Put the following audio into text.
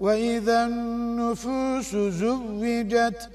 وإذا النفوس زوجت